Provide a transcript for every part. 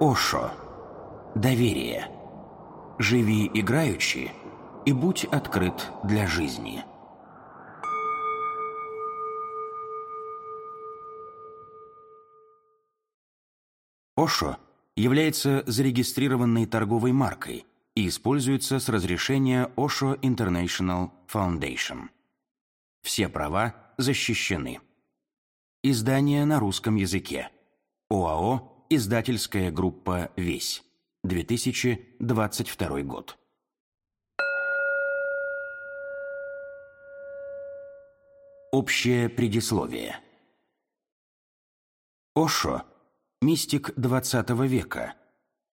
Ошо. Доверие. Живи играючи и будь открыт для жизни. Ошо является зарегистрированной торговой маркой и используется с разрешения Osho International Foundation. Все права защищены. Издание на русском языке. ОАО «Издательская группа «Весь». 2022 год. Общее предисловие. Ошо – мистик XX века,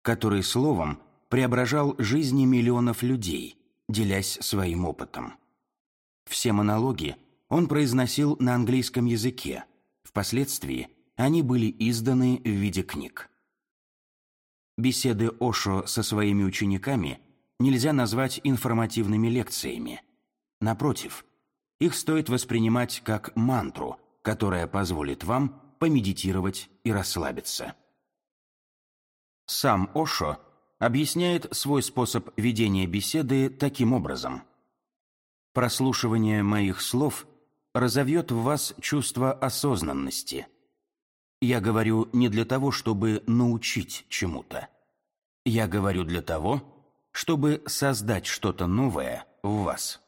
который словом преображал жизни миллионов людей, делясь своим опытом. Все монологи он произносил на английском языке, впоследствии они были изданы в виде книг. Беседы Ошо со своими учениками нельзя назвать информативными лекциями. Напротив, их стоит воспринимать как мантру, которая позволит вам помедитировать и расслабиться. Сам Ошо объясняет свой способ ведения беседы таким образом. Прослушивание моих слов разовьет в вас чувство осознанности. Я говорю не для того, чтобы научить чему-то. Я говорю для того, чтобы создать что-то новое в вас.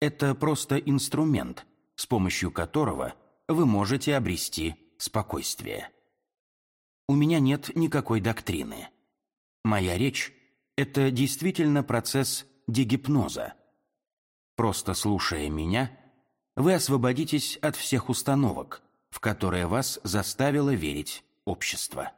Это просто инструмент, с помощью которого вы можете обрести спокойствие. У меня нет никакой доктрины. Моя речь – это действительно процесс дегипноза. Просто слушая меня, вы освободитесь от всех установок, в которые вас заставило верить общество.